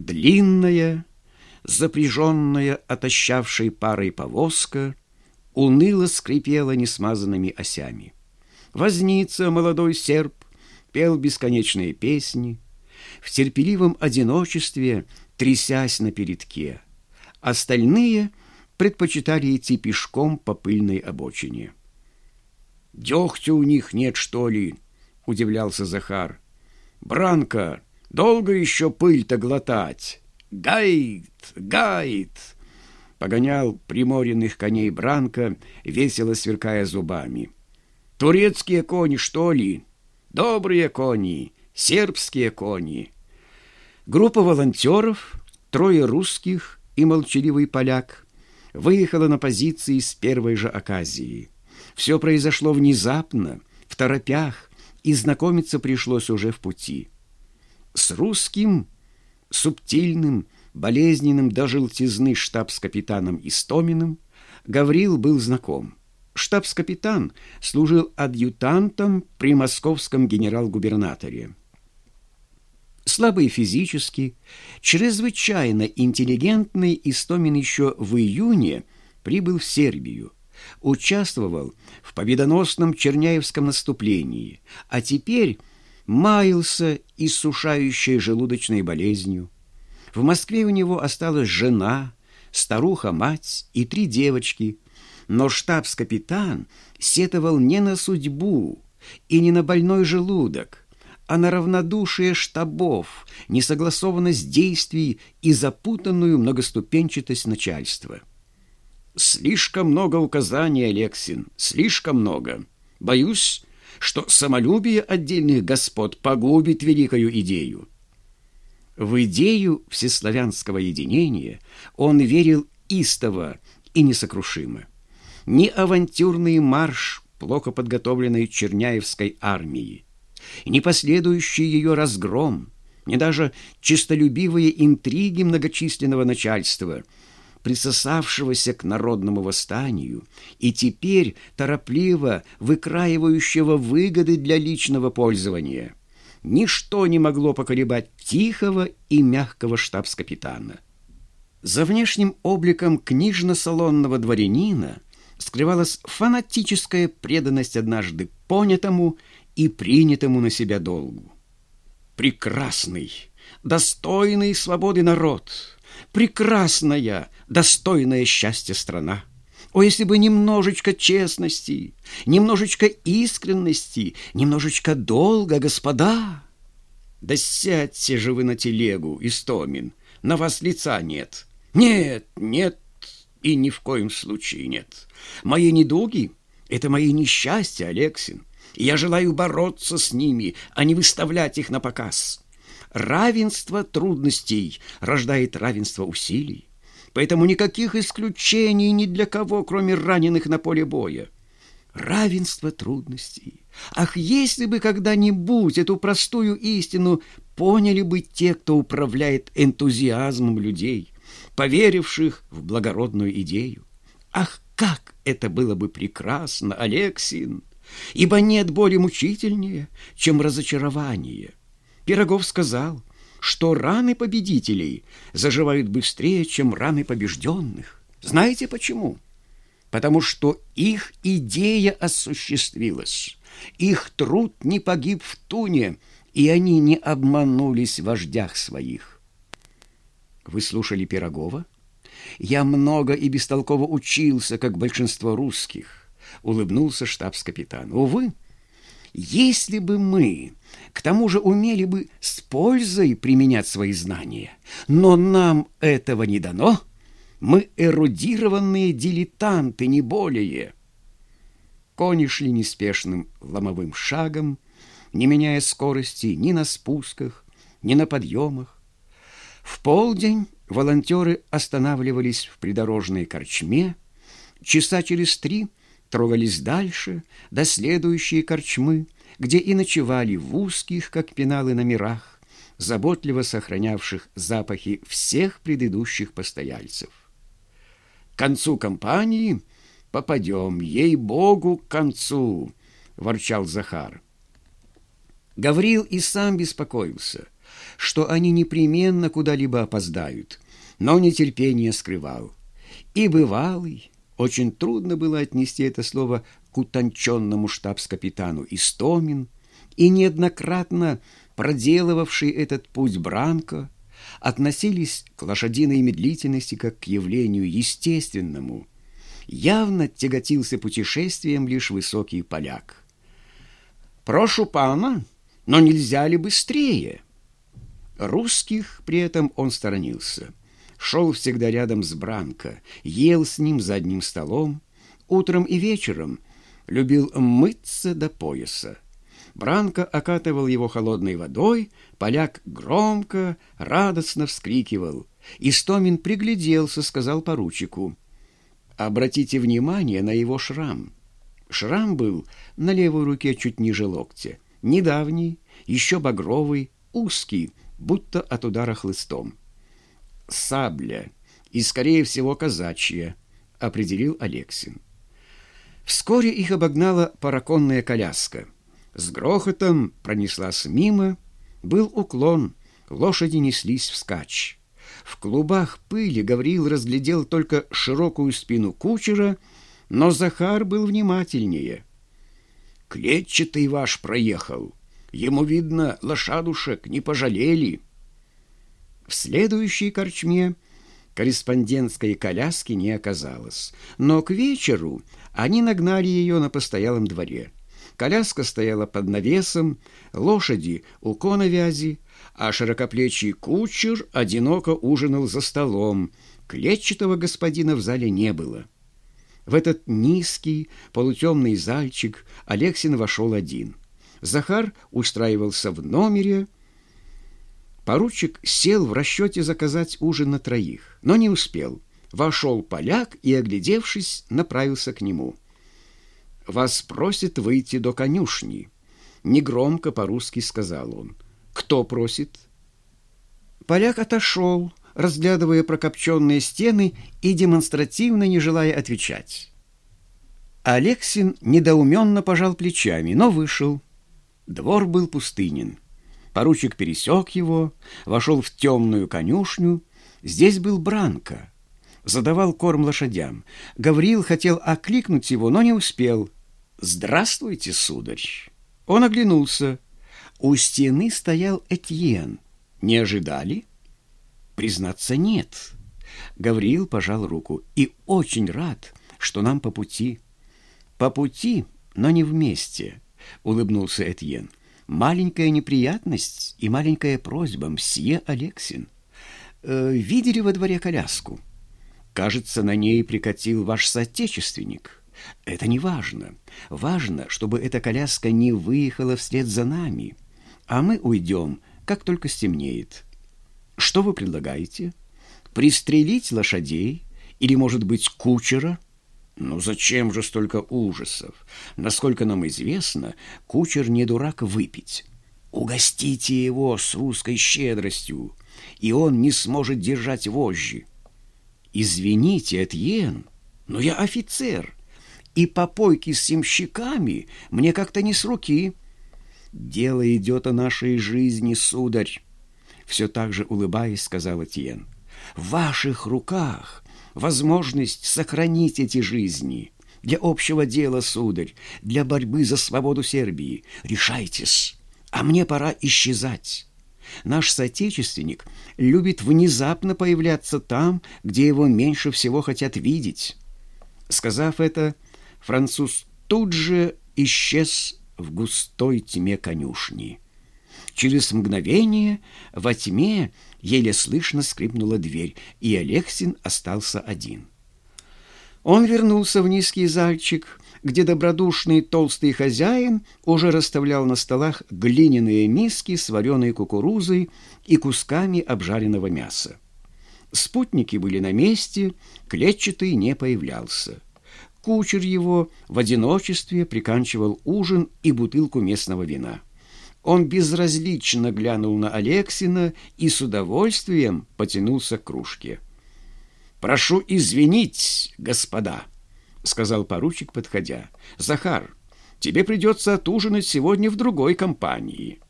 Длинная, запряженная отощавшей парой повозка, уныло скрипела несмазанными осями. Возница, молодой серп, пел бесконечные песни, в терпеливом одиночестве трясясь на передке. Остальные предпочитали идти пешком по пыльной обочине. «Дегтя у них нет, что ли?» — удивлялся Захар. «Бранка, долго еще пыль-то глотать?» «Гайд! Гайд!» Погонял приморенных коней Бранка, весело сверкая зубами. «Турецкие кони, что ли? Добрые кони, сербские кони!» Группа волонтеров, трое русских и молчаливый поляк, выехала на позиции с первой же оказии. Все произошло внезапно, в торопях, и знакомиться пришлось уже в пути. С русским субтильным, болезненным до желтизны штабс-капитаном Истоминым Гаврил был знаком. Штабс-капитан служил адъютантом при московском генерал-губернаторе. Слабый физически, чрезвычайно интеллигентный Истомин еще в июне прибыл в Сербию, участвовал в победоносном Черняевском наступлении, а теперь маялся иссушающей желудочной болезнью. В Москве у него осталась жена, старуха-мать и три девочки, но штабс-капитан сетовал не на судьбу и не на больной желудок, а на равнодушие штабов, несогласованность действий и запутанную многоступенчатость начальства. «Слишком много указаний, Алексин, слишком много. Боюсь, что самолюбие отдельных господ погубит великую идею. В идею всеславянского единения он верил истово и несокрушимо. Ни авантюрный марш плохо подготовленной Черняевской армии, ни последующий ее разгром, ни даже чистолюбивые интриги многочисленного начальства – присосавшегося к народному восстанию и теперь торопливо выкраивающего выгоды для личного пользования. Ничто не могло поколебать тихого и мягкого штабс-капитана. За внешним обликом книжно-салонного дворянина скрывалась фанатическая преданность однажды понятому и принятому на себя долгу. Прекрасный, достойный свободы народ — прекрасная, достойная счастья страна. О, если бы немножечко честности, немножечко искренности, немножечко долга, господа! Да сядьте же вы на телегу, Истомин, на вас лица нет. Нет, нет и ни в коем случае нет. Мои недуги — это мои несчастья, Алексин. Я желаю бороться с ними, а не выставлять их на показ. Равенство трудностей рождает равенство усилий. Поэтому никаких исключений ни для кого, кроме раненых на поле боя. Равенство трудностей. Ах, если бы когда-нибудь эту простую истину поняли бы те, кто управляет энтузиазмом людей, поверивших в благородную идею. Ах, как это было бы прекрасно, Алексин! Ибо нет боли мучительнее, чем разочарование – Пирогов сказал, что раны победителей заживают быстрее, чем раны побежденных. Знаете почему? Потому что их идея осуществилась, их труд не погиб в туне, и они не обманулись в вождях своих. Вы слушали Пирогова? Я много и бестолково учился, как большинство русских, улыбнулся штабс-капитан. Увы, если бы мы, к тому же, умели бы с пользой применять свои знания, но нам этого не дано, мы эрудированные дилетанты, не более. Кони шли неспешным ломовым шагом, не меняя скорости ни на спусках, ни на подъемах. В полдень волонтеры останавливались в придорожной корчме, часа через три – трогались дальше, до следующей корчмы, где и ночевали в узких, как пеналы, номерах, заботливо сохранявших запахи всех предыдущих постояльцев. К концу компании попадем, ей-богу, к концу, — ворчал Захар. Гаврил и сам беспокоился, что они непременно куда-либо опоздают, но нетерпение скрывал. И бывалый, очень трудно было отнести это слово к утонченному штабс-капитану Истомин, и неоднократно проделывавший этот путь Бранко, относились к лошадиной медлительности как к явлению естественному. Явно тяготился путешествием лишь высокий поляк. «Прошу пана, но нельзя ли быстрее?» Русских при этом он сторонился. Шел всегда рядом с Бранко, ел с ним за одним столом, утром и вечером любил мыться до пояса. Бранко окатывал его холодной водой, поляк громко, радостно вскрикивал. Истомин пригляделся, сказал поручику. «Обратите внимание на его шрам». Шрам был на левой руке чуть ниже локтя. Недавний, еще багровый, узкий, будто от удара хлыстом. «Сабля, и, скорее всего, казачья», — определил Алексин. Вскоре их обогнала параконная коляска — с грохотом пронеслась мимо, был уклон, лошади неслись вскачь. В клубах пыли Гавриил разглядел только широкую спину кучера, но Захар был внимательнее. «Клетчатый ваш проехал. Ему, видно, лошадушек не пожалели». В следующей корчме корреспондентской коляски не оказалось, но к вечеру они нагнали ее на постоялом дворе. Коляска стояла под навесом, лошади у коновязи, а широкоплечий кучер одиноко ужинал за столом. Клетчатого господина в зале не было. В этот низкий, полутемный зальчик Алексин вошел один. Захар устраивался в номере. Поручик сел в расчете заказать ужин на троих, но не успел. Вошел поляк и, оглядевшись, направился к нему — вас просит выйти до конюшни. Негромко по-русски сказал он. Кто просит? Поляк отошел, разглядывая прокопченные стены и демонстративно не желая отвечать. Алексин недоуменно пожал плечами, но вышел. Двор был пустынен. Поручик пересек его, вошел в темную конюшню. Здесь был Бранко. Задавал корм лошадям. Гаврил хотел окликнуть его, но не успел. «Здравствуйте, сударь!» Он оглянулся. У стены стоял Этьен. «Не ожидали?» «Признаться, нет». Гавриил пожал руку. «И очень рад, что нам по пути». «По пути, но не вместе», — улыбнулся Этьен. «Маленькая неприятность и маленькая просьба, мсье Алексин. Э, видели во дворе коляску? Кажется, на ней прикатил ваш соотечественник». Это не важно. Важно, чтобы эта коляска не выехала вслед за нами, а мы уйдем, как только стемнеет. Что вы предлагаете? Пристрелить лошадей? Или, может быть, кучера? Ну зачем же столько ужасов? Насколько нам известно, кучер не дурак выпить. Угостите его с русской щедростью, и он не сможет держать вожжи. Извините, Этьен, но я офицер — и попойки с семщиками мне как-то не с руки. Дело идет о нашей жизни, сударь. Все так же улыбаясь, сказала Тиен. В ваших руках возможность сохранить эти жизни. Для общего дела, сударь, для борьбы за свободу Сербии. Решайтесь, а мне пора исчезать. Наш соотечественник любит внезапно появляться там, где его меньше всего хотят видеть. Сказав это, француз тут же исчез в густой тьме конюшни. Через мгновение во тьме еле слышно скрипнула дверь, и Алексин остался один. Он вернулся в низкий зальчик, где добродушный толстый хозяин уже расставлял на столах глиняные миски с вареной кукурузой и кусками обжаренного мяса. Спутники были на месте, клетчатый не появлялся. Кучер его в одиночестве приканчивал ужин и бутылку местного вина. Он безразлично глянул на Алексина и с удовольствием потянулся к кружке. «Прошу извинить, господа», — сказал поручик, подходя. «Захар, тебе придется отужинать сегодня в другой компании».